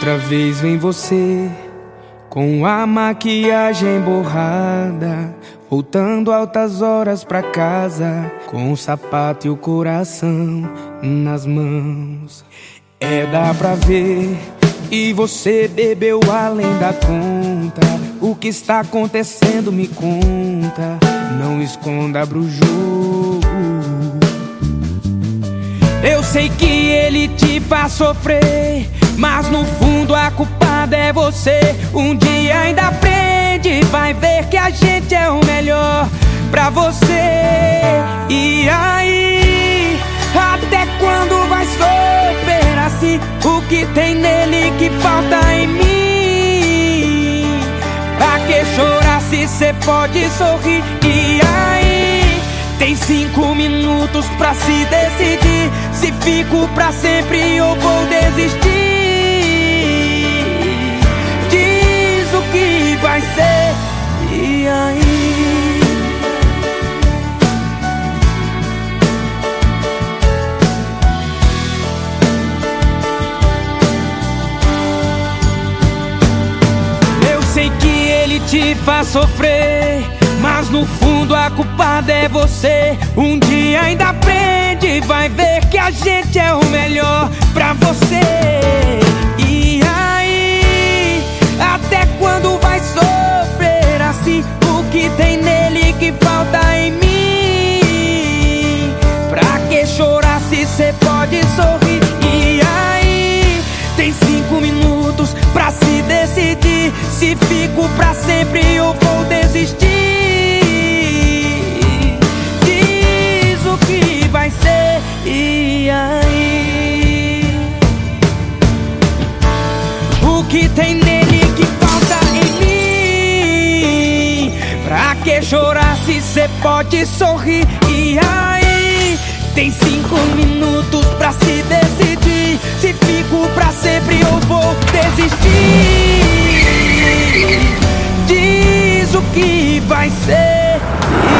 Outra vez vem você com a maquiagem borrada, voltando altas horas pra casa, com o sapato e o coração nas mãos. É dá pra ver e você bebeu além da conta. O que está acontecendo me conta. Não esconda o jogo. Eu sei que ele te faz sofrer, mas no fundo a culpada é você. Um dia ainda aprende, vai ver que a gente é o melhor pra você. E aí, até quando vai sofrer assim? O que tem nele que falta em mim? Pra que chorar se cê pode sorrir? E aí, tem cinco minutos pra se decidir se fico pra sempre ou vou desistir. Ele te faz sofrer. Mas no fundo a culpada é você. Um dia ainda aprende, vai ver que a gente é o melhor pra você. Se fico pra sempre ou vou desistir. vai ser e aí? O que tem nele que falta em mim? Pra que chorar se cê pode sorrir? E aí? Tem cinco minutos que vai ser.